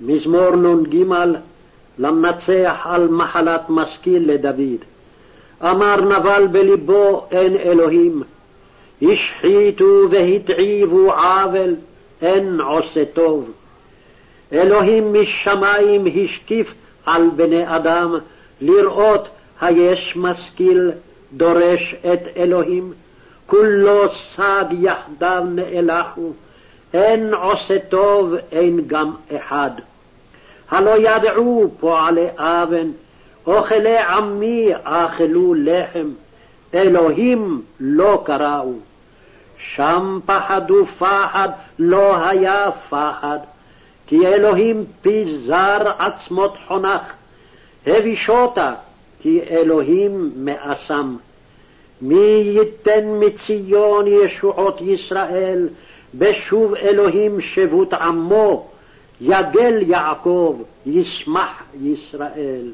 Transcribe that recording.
מזמור נ"ג למנצח על מחלת משכיל לדוד. אמר נבל בלבו אין אלוהים, השחיתו והתעיבו עוול, אין עושה טוב. אלוהים משמיים השקיף על בני אדם, לראות היש משכיל דורש את אלוהים, כולו סד יחדיו נאלחו, אין עושה טוב, אין גם אחד. הלא ידעו פועלי אבן, אוכלי עמי אכלו לחם, אלוהים לא קראו. שם פחדו פחד, לא היה פחד, כי אלוהים פיזר עצמות חונך, הבישותה, כי אלוהים מאסם. מי ייתן מציון ישועות ישראל, בשוב אלוהים שבות עמו, יגל יעקב, ישמח ישראל.